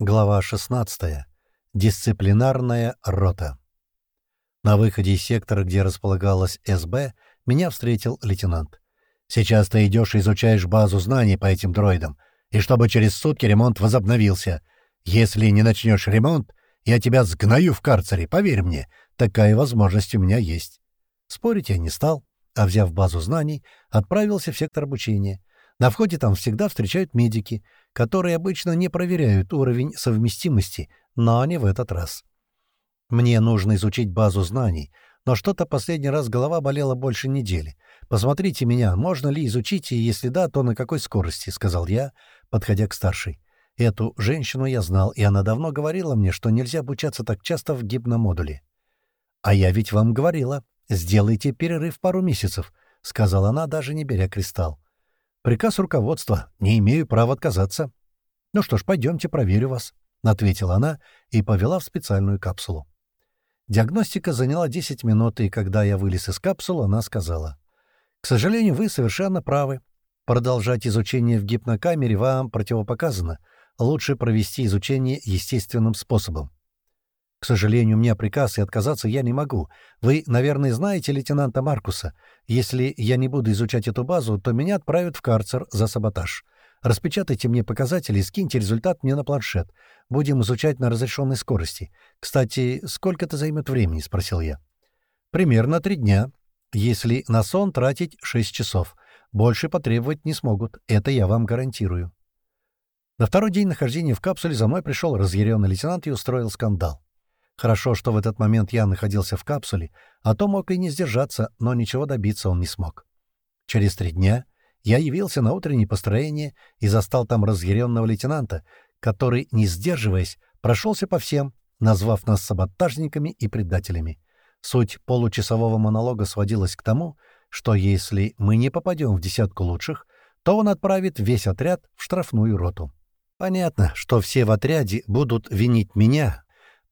Глава 16. Дисциплинарная рота. На выходе из сектора, где располагалась СБ, меня встретил лейтенант. «Сейчас ты идешь и изучаешь базу знаний по этим дроидам, и чтобы через сутки ремонт возобновился. Если не начнешь ремонт, я тебя сгною в карцере, поверь мне, такая возможность у меня есть». Спорить я не стал, а, взяв базу знаний, отправился в сектор обучения. На входе там всегда встречают медики — которые обычно не проверяют уровень совместимости, но не в этот раз. Мне нужно изучить базу знаний, но что-то последний раз голова болела больше недели. Посмотрите меня, можно ли изучить, и если да, то на какой скорости, — сказал я, подходя к старшей. Эту женщину я знал, и она давно говорила мне, что нельзя обучаться так часто в гипномодуле. «А я ведь вам говорила, сделайте перерыв пару месяцев», — сказала она, даже не беря кристалл. «Приказ руководства. Не имею права отказаться». «Ну что ж, пойдемте, проверю вас», — ответила она и повела в специальную капсулу. Диагностика заняла 10 минут, и когда я вылез из капсулы, она сказала. «К сожалению, вы совершенно правы. Продолжать изучение в гипнокамере вам противопоказано. Лучше провести изучение естественным способом. К сожалению, у меня приказ, и отказаться я не могу. Вы, наверное, знаете лейтенанта Маркуса. Если я не буду изучать эту базу, то меня отправят в карцер за саботаж. Распечатайте мне показатели и скиньте результат мне на планшет. Будем изучать на разрешенной скорости. Кстати, сколько это займет времени?» — спросил я. «Примерно три дня. Если на сон тратить шесть часов. Больше потребовать не смогут. Это я вам гарантирую». На второй день нахождения в капсуле за мной пришел разъяренный лейтенант и устроил скандал. Хорошо, что в этот момент я находился в капсуле, а то мог и не сдержаться, но ничего добиться он не смог. Через три дня я явился на утреннее построение и застал там разъяренного лейтенанта, который, не сдерживаясь, прошелся по всем, назвав нас саботажниками и предателями. Суть получасового монолога сводилась к тому, что если мы не попадем в десятку лучших, то он отправит весь отряд в штрафную роту. Понятно, что все в отряде будут винить меня,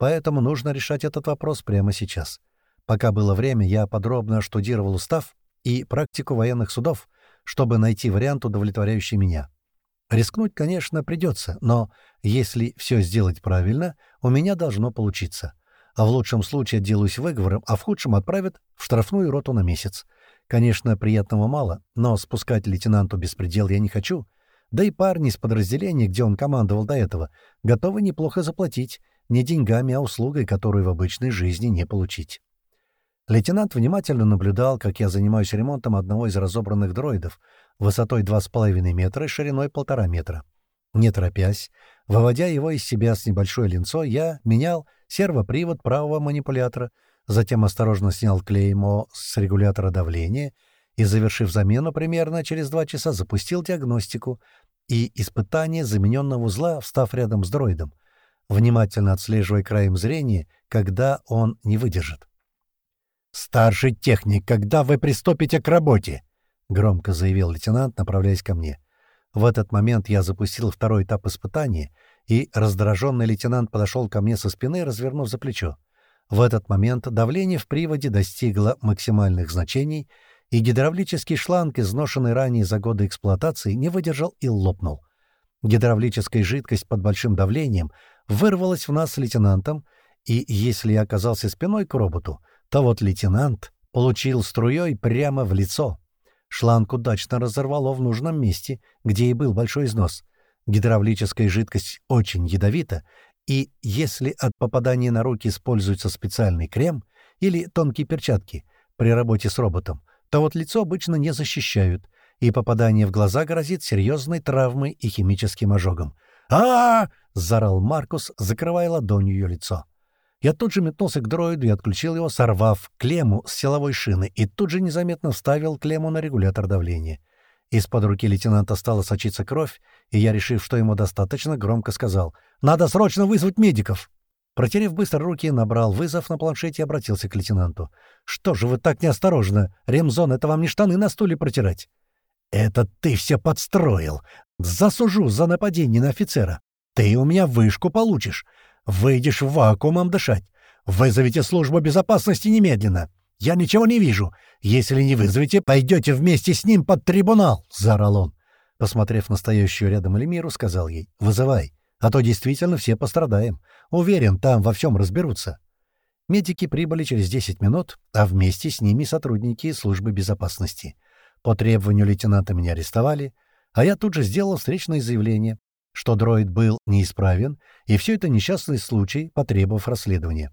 Поэтому нужно решать этот вопрос прямо сейчас. Пока было время, я подробно штудировал устав и практику военных судов, чтобы найти вариант, удовлетворяющий меня. Рискнуть, конечно, придется, но если все сделать правильно, у меня должно получиться. А в лучшем случае отделаюсь выговором, а в худшем отправят в штрафную роту на месяц. Конечно, приятного мало, но спускать лейтенанту беспредел я не хочу. Да и парни из подразделения, где он командовал до этого, готовы неплохо заплатить, не деньгами, а услугой, которую в обычной жизни не получить. Лейтенант внимательно наблюдал, как я занимаюсь ремонтом одного из разобранных дроидов высотой 2,5 метра и шириной 1,5 метра. Не торопясь, выводя его из себя с небольшой линцой, я менял сервопривод правого манипулятора, затем осторожно снял клеймо с регулятора давления и, завершив замену примерно через два часа, запустил диагностику и испытание замененного узла, встав рядом с дроидом внимательно отслеживая краем зрения, когда он не выдержит. «Старший техник, когда вы приступите к работе?» — громко заявил лейтенант, направляясь ко мне. В этот момент я запустил второй этап испытания, и раздраженный лейтенант подошел ко мне со спины, развернув за плечо. В этот момент давление в приводе достигло максимальных значений, и гидравлический шланг, изношенный ранее за годы эксплуатации, не выдержал и лопнул. Гидравлическая жидкость под большим давлением вырвалась в нас лейтенантом, и если я оказался спиной к роботу, то вот лейтенант получил струей прямо в лицо. Шланг удачно разорвало в нужном месте, где и был большой износ. Гидравлическая жидкость очень ядовита, и если от попадания на руки используется специальный крем или тонкие перчатки при работе с роботом, то вот лицо обычно не защищают, и попадание в глаза грозит серьезной травмой и химическим ожогом. А, заорал Маркус, закрывая ладонью ее лицо. Я тут же метнулся к дроиду и отключил его, сорвав клемму с силовой шины, и тут же незаметно вставил клемму на регулятор давления. Из-под руки лейтенанта стала сочиться кровь, и я, решив, что ему достаточно, громко сказал «Надо срочно вызвать медиков!» Протерев быстро руки, набрал вызов на планшете и обратился к лейтенанту. «Что же вы так неосторожно? Ремзон, это вам не штаны на стуле протирать?» «Это ты все подстроил! Засужу за нападение на офицера! Ты у меня вышку получишь. Выйдешь вакуумом дышать. Вызовите службу безопасности немедленно. Я ничего не вижу. Если не вызовете, пойдете вместе с ним под трибунал, — заорал он. Посмотрев на стоящую рядом Эльмиру, сказал ей, — вызывай. А то действительно все пострадаем. Уверен, там во всем разберутся». Медики прибыли через 10 минут, а вместе с ними сотрудники службы безопасности. По требованию лейтенанта меня арестовали, а я тут же сделал встречное заявление, что дроид был неисправен, и все это несчастный случай, потребовав расследования.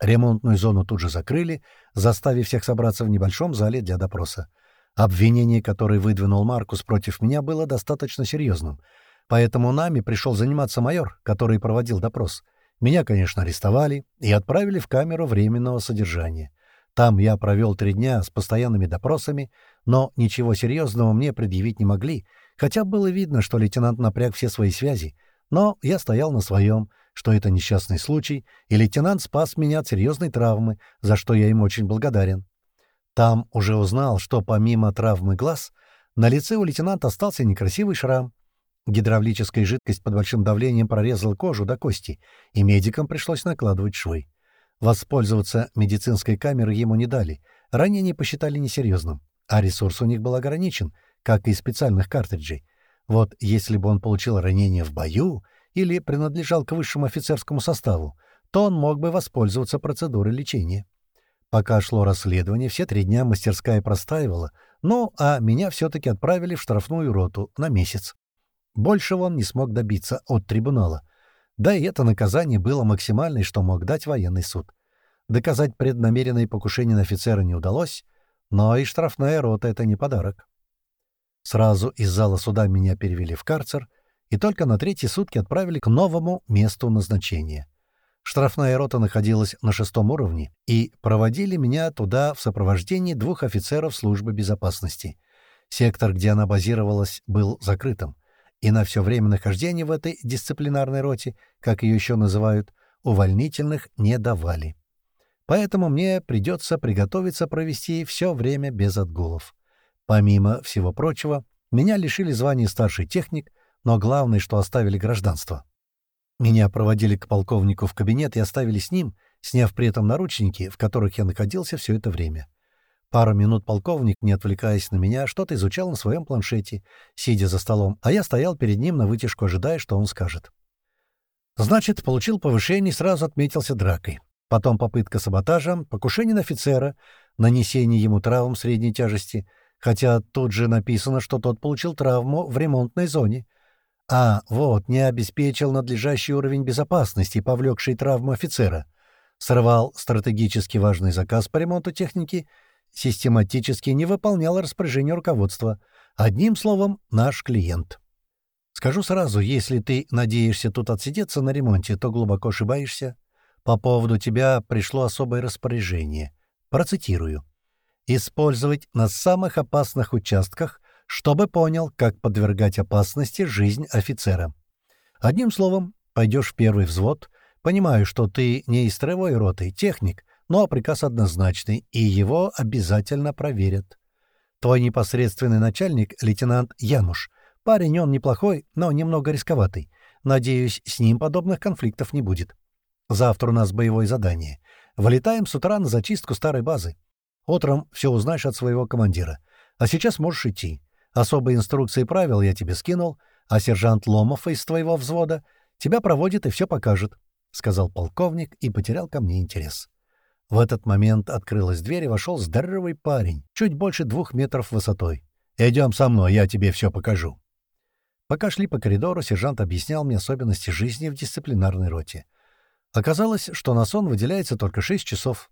Ремонтную зону тут же закрыли, заставив всех собраться в небольшом зале для допроса. Обвинение, которое выдвинул Маркус против меня, было достаточно серьезным, поэтому нами пришел заниматься майор, который проводил допрос. Меня, конечно, арестовали и отправили в камеру временного содержания. Там я провел три дня с постоянными допросами, но ничего серьезного мне предъявить не могли, хотя было видно, что лейтенант напряг все свои связи. Но я стоял на своем, что это несчастный случай, и лейтенант спас меня от серьезной травмы, за что я им очень благодарен. Там уже узнал, что помимо травмы глаз, на лице у лейтенанта остался некрасивый шрам. Гидравлическая жидкость под большим давлением прорезала кожу до кости, и медикам пришлось накладывать швы. Воспользоваться медицинской камерой ему не дали, ранение посчитали несерьезным, а ресурс у них был ограничен, как и специальных картриджей. Вот если бы он получил ранение в бою или принадлежал к высшему офицерскому составу, то он мог бы воспользоваться процедурой лечения. Пока шло расследование, все три дня мастерская простаивала, ну, а меня все-таки отправили в штрафную роту на месяц. Большего он не смог добиться от трибунала. Да и это наказание было максимальное, что мог дать военный суд. Доказать преднамеренное покушение на офицера не удалось, но и штрафная рота — это не подарок. Сразу из зала суда меня перевели в карцер и только на третьи сутки отправили к новому месту назначения. Штрафная рота находилась на шестом уровне, и проводили меня туда в сопровождении двух офицеров службы безопасности. Сектор, где она базировалась, был закрытым и на все время нахождения в этой дисциплинарной роте, как ее еще называют, увольнительных не давали. Поэтому мне придется приготовиться провести все время без отгулов. Помимо всего прочего, меня лишили звания старший техник, но главное, что оставили гражданство. Меня проводили к полковнику в кабинет и оставили с ним, сняв при этом наручники, в которых я находился все это время. Пару минут полковник, не отвлекаясь на меня, что-то изучал на своем планшете, сидя за столом, а я стоял перед ним на вытяжку, ожидая, что он скажет. Значит, получил повышение и сразу отметился дракой. Потом попытка саботажа, покушение на офицера, нанесение ему травм средней тяжести, хотя тут же написано, что тот получил травму в ремонтной зоне. А, вот, не обеспечил надлежащий уровень безопасности, повлекший травму офицера. Сорвал стратегически важный заказ по ремонту техники — систематически не выполнял распоряжение руководства. Одним словом, наш клиент. Скажу сразу, если ты надеешься тут отсидеться на ремонте, то глубоко ошибаешься. По поводу тебя пришло особое распоряжение. Процитирую. «Использовать на самых опасных участках, чтобы понял, как подвергать опасности жизнь офицера. Одним словом, пойдешь в первый взвод, понимаю, что ты не из строевой роты, техник, но приказ однозначный, и его обязательно проверят. Твой непосредственный начальник — лейтенант Януш. Парень он неплохой, но немного рисковатый. Надеюсь, с ним подобных конфликтов не будет. Завтра у нас боевое задание. Вылетаем с утра на зачистку старой базы. Утром все узнаешь от своего командира. А сейчас можешь идти. Особые инструкции и правил я тебе скинул, а сержант Ломов из твоего взвода тебя проводит и все покажет», — сказал полковник и потерял ко мне интерес. В этот момент открылась дверь и вошел здоровый парень, чуть больше двух метров высотой. «Идем со мной, я тебе все покажу». Пока шли по коридору, сержант объяснял мне особенности жизни в дисциплинарной роте. Оказалось, что на сон выделяется только 6 часов.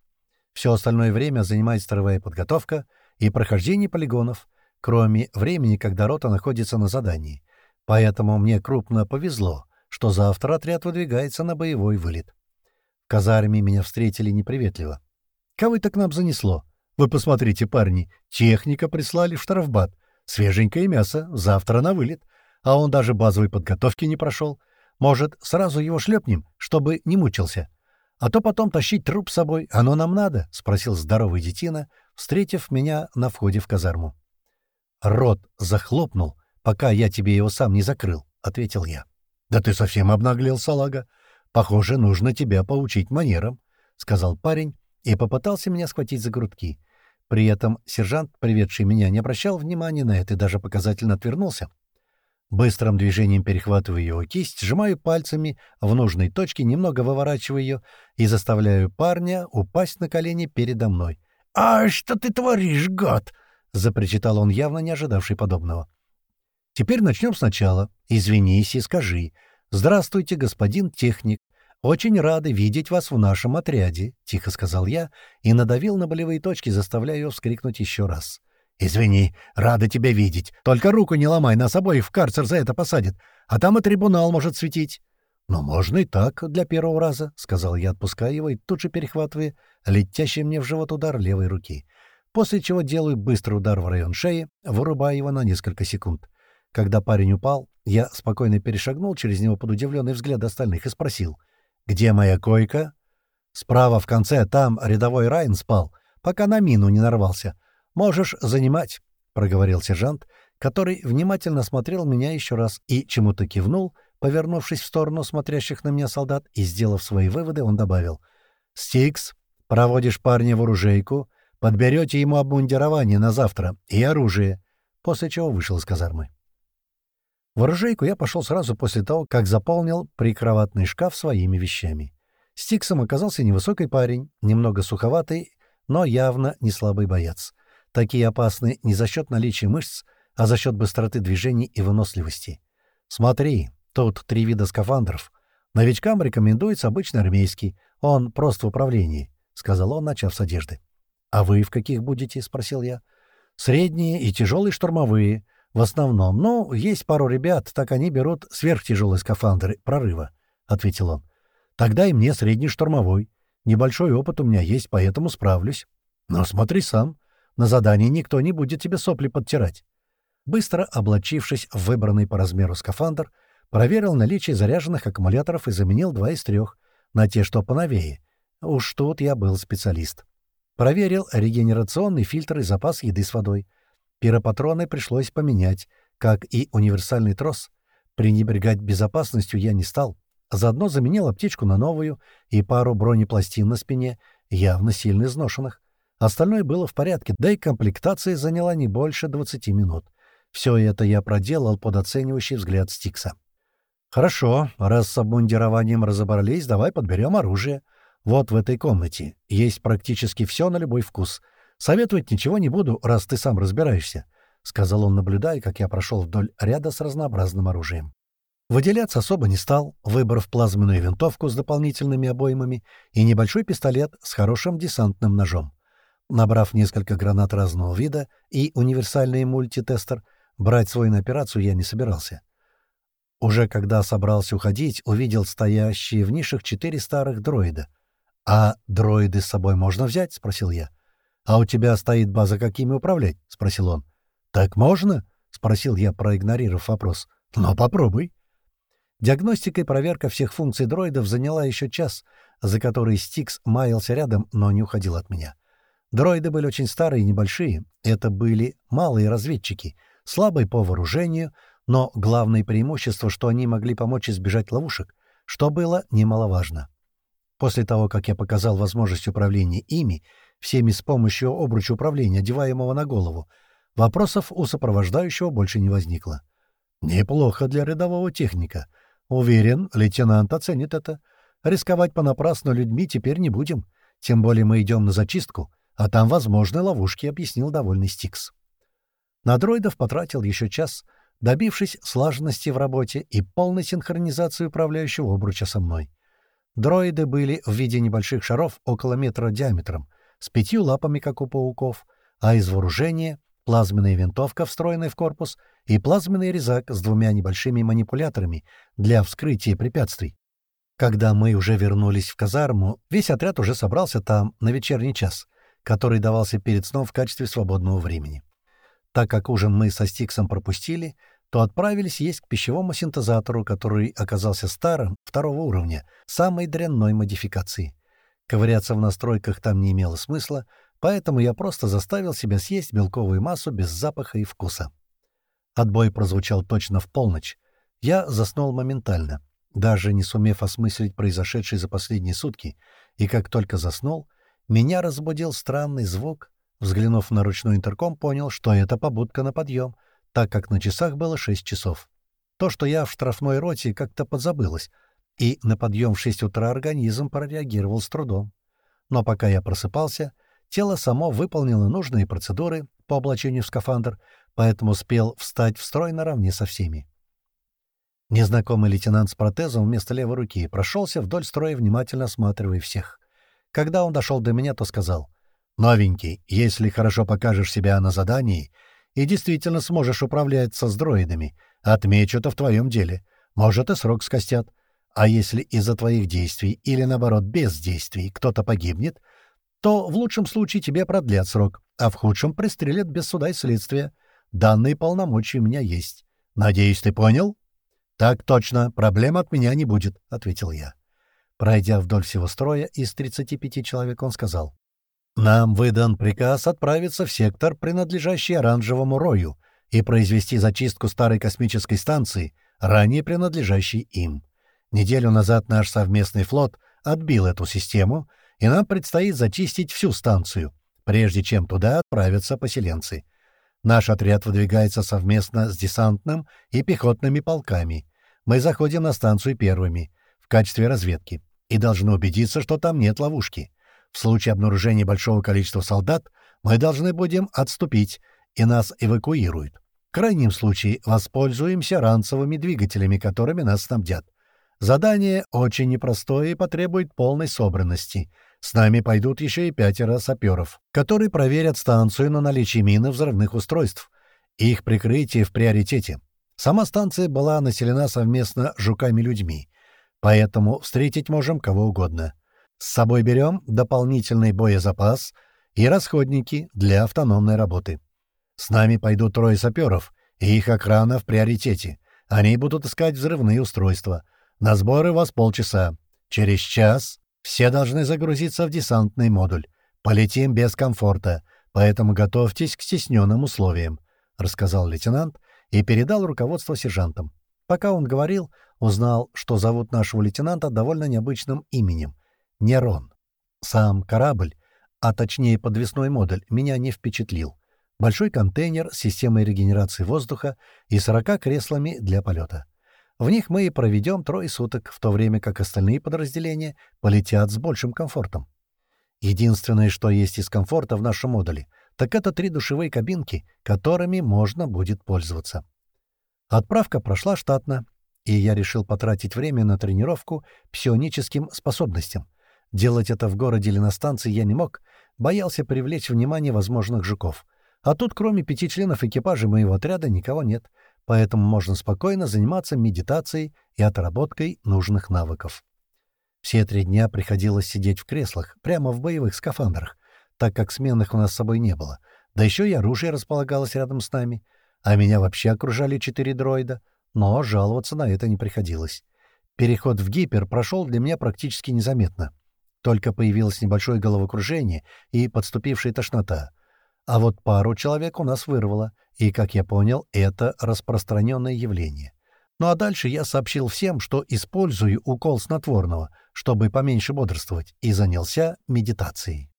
Все остальное время занимает строевая подготовка и прохождение полигонов, кроме времени, когда рота находится на задании. Поэтому мне крупно повезло, что завтра отряд выдвигается на боевой вылет казарме меня встретили неприветливо. «Кого это к нам занесло? Вы посмотрите, парни, техника прислали в штрафбат. Свеженькое мясо, завтра на вылет. А он даже базовой подготовки не прошел. Может, сразу его шлепнем, чтобы не мучился? А то потом тащить труп с собой, оно нам надо?» — спросил здоровый детина, встретив меня на входе в казарму. «Рот захлопнул, пока я тебе его сам не закрыл», — ответил я. «Да ты совсем обнаглел, салага. Похоже, нужно тебя поучить манерам», — сказал парень и попытался меня схватить за грудки. При этом сержант, приведший меня, не обращал внимания на это и даже показательно отвернулся. Быстрым движением перехватываю его кисть, сжимаю пальцами в нужной точке, немного выворачиваю ее и заставляю парня упасть на колени передо мной. «А что ты творишь, гад?» — запричитал он, явно не ожидавший подобного. «Теперь начнем сначала. Извинись и скажи. Здравствуйте, господин техник. Очень рады видеть вас в нашем отряде», — тихо сказал я и надавил на болевые точки, заставляя ее вскрикнуть еще раз. «Извини, рада тебя видеть. Только руку не ломай, нас обоих в карцер за это посадят. А там и трибунал может светить». «Ну, можно и так, для первого раза», — сказал я, отпуская его и тут же перехватывая летящий мне в живот удар левой руки. После чего делаю быстрый удар в район шеи, вырубая его на несколько секунд. Когда парень упал, я спокойно перешагнул через него под удивленный взгляд остальных и спросил, «Где моя койка?» «Справа в конце, там рядовой Райн спал, пока на мину не нарвался. «Можешь занимать», — проговорил сержант, который внимательно смотрел меня еще раз и чему-то кивнул, повернувшись в сторону смотрящих на меня солдат, и, сделав свои выводы, он добавил. «Стикс, проводишь парня в оружейку, подберете ему обмундирование на завтра и оружие», после чего вышел из казармы. В оружейку я пошел сразу после того, как заполнил прикроватный шкаф своими вещами. Стиксом оказался невысокий парень, немного суховатый, но явно не слабый боец. Такие опасны не за счет наличия мышц, а за счет быстроты движений и выносливости. Смотри, тут три вида скафандров. Новичкам рекомендуется обычный армейский, он прост в управлении, — сказал он, начав с одежды. — А вы в каких будете? — спросил я. — Средние и тяжелые штурмовые. В основном. Ну, есть пару ребят, так они берут сверхтяжелые скафандры прорыва, — ответил он. — Тогда и мне средний штурмовой. Небольшой опыт у меня есть, поэтому справлюсь. Но смотри сам. На задании никто не будет тебе сопли подтирать. Быстро облачившись в выбранный по размеру скафандр, проверил наличие заряженных аккумуляторов и заменил два из трех на те, что поновее. Уж тут я был специалист. Проверил регенерационный фильтр и запас еды с водой. Пиропатроны пришлось поменять, как и универсальный трос. Пренебрегать безопасностью я не стал. Заодно заменил аптечку на новую и пару бронепластин на спине, явно сильно изношенных. Остальное было в порядке, да и комплектация заняла не больше 20 минут. Все это я проделал под оценивающий взгляд Стикса. «Хорошо, раз с обмундированием разобрались, давай подберем оружие. Вот в этой комнате. Есть практически все на любой вкус. Советовать ничего не буду, раз ты сам разбираешься», — сказал он, наблюдая, как я прошел вдоль ряда с разнообразным оружием. Выделяться особо не стал, выбрав плазменную винтовку с дополнительными обоймами и небольшой пистолет с хорошим десантным ножом. Набрав несколько гранат разного вида и универсальный мультитестер, брать свой на операцию я не собирался. Уже когда собрался уходить, увидел стоящие в нишах четыре старых дроида. «А дроиды с собой можно взять?» — спросил я. «А у тебя стоит база, какими управлять?» — спросил он. «Так можно?» — спросил я, проигнорировав вопрос. «Ну, попробуй». Диагностика и проверка всех функций дроидов заняла еще час, за который Стикс маялся рядом, но не уходил от меня. Дроиды были очень старые и небольшие. Это были малые разведчики, слабые по вооружению, но главное преимущество, что они могли помочь избежать ловушек, что было немаловажно. После того, как я показал возможность управления ими, всеми с помощью обруча управления, одеваемого на голову, вопросов у сопровождающего больше не возникло. Неплохо для рядового техника. Уверен, лейтенант оценит это. Рисковать понапрасну людьми теперь не будем. Тем более мы идем на зачистку, а там возможны ловушки, — объяснил довольный Стикс. На дроидов потратил еще час, добившись слаженности в работе и полной синхронизации управляющего обруча со мной. Дроиды были в виде небольших шаров около метра диаметром, с пятью лапами, как у пауков, а из вооружения — плазменная винтовка, встроенная в корпус, и плазменный резак с двумя небольшими манипуляторами для вскрытия препятствий. Когда мы уже вернулись в казарму, весь отряд уже собрался там на вечерний час — который давался перед сном в качестве свободного времени. Так как ужин мы со Стиксом пропустили, то отправились есть к пищевому синтезатору, который оказался старым, второго уровня, самой дрянной модификации. Ковыряться в настройках там не имело смысла, поэтому я просто заставил себя съесть белковую массу без запаха и вкуса. Отбой прозвучал точно в полночь. Я заснул моментально, даже не сумев осмыслить произошедшее за последние сутки, и как только заснул, меня разбудил странный звук. Взглянув на ручной интерком, понял, что это побудка на подъем, так как на часах было шесть часов. То, что я в штрафной роте, как-то подзабылось, и на подъем в 6 утра организм прореагировал с трудом. Но пока я просыпался, тело само выполнило нужные процедуры по облачению в скафандр, поэтому успел встать в строй наравне со всеми. Незнакомый лейтенант с протезом вместо левой руки прошелся вдоль строя, внимательно осматривая всех. Когда он дошел до меня, то сказал, «Новенький, если хорошо покажешь себя на задании и действительно сможешь управляться с дроидами, отмечу это в твоем деле. Может, и срок скостят. А если из-за твоих действий или, наоборот, без действий кто-то погибнет, то в лучшем случае тебе продлят срок, а в худшем пристрелят без суда и следствия. Данные полномочия у меня есть. Надеюсь, ты понял?» «Так точно, проблем от меня не будет», — ответил я. Пройдя вдоль всего строя, из 35 человек он сказал. «Нам выдан приказ отправиться в сектор, принадлежащий оранжевому рою, и произвести зачистку старой космической станции, ранее принадлежащей им. Неделю назад наш совместный флот отбил эту систему, и нам предстоит зачистить всю станцию, прежде чем туда отправятся поселенцы. Наш отряд выдвигается совместно с десантным и пехотными полками. Мы заходим на станцию первыми, в качестве разведки, и должны убедиться, что там нет ловушки. В случае обнаружения большого количества солдат мы должны будем отступить, и нас эвакуируют. В крайнем случае воспользуемся ранцевыми двигателями, которыми нас снабдят. Задание очень непростое и потребует полной собранности — с нами пойдут еще и пятеро саперов, которые проверят станцию на наличие мин и взрывных устройств. Их прикрытие в приоритете. Сама станция была населена совместно жуками-людьми, поэтому встретить можем кого угодно. С собой берем дополнительный боезапас и расходники для автономной работы. С нами пойдут трое саперов, и их охрана в приоритете. Они будут искать взрывные устройства. На сборы у вас полчаса. Через час все должны загрузиться в десантный модуль. Полетим без комфорта, поэтому готовьтесь к стесненным условиям», — рассказал лейтенант и передал руководство сержантам. Пока он говорил, узнал, что зовут нашего лейтенанта довольно необычным именем — Нерон. Сам корабль, а точнее подвесной модуль, меня не впечатлил. Большой контейнер с системой регенерации воздуха и 40 креслами для полета. В них мы и проведем трое суток, в то время как остальные подразделения полетят с большим комфортом. Единственное, что есть из комфорта в нашем модуле, так это три душевые кабинки, которыми можно будет пользоваться. Отправка прошла штатно, и я решил потратить время на тренировку псионическим способностям. Делать это в городе или на станции я не мог, боялся привлечь внимание возможных жуков. А тут, кроме пяти членов экипажа моего отряда, никого нет — поэтому можно спокойно заниматься медитацией и отработкой нужных навыков. Все три дня приходилось сидеть в креслах, прямо в боевых скафандрах, так как сменных у нас с собой не было, да еще и оружие располагалось рядом с нами, а меня вообще окружали четыре дроида, но жаловаться на это не приходилось. Переход в гипер прошел для меня практически незаметно. Только появилось небольшое головокружение и подступившая тошнота. А вот пару человек у нас вырвало, и, как я понял, это распространенное явление. Ну а дальше я сообщил всем, что использую укол снотворного, чтобы поменьше бодрствовать, и занялся медитацией.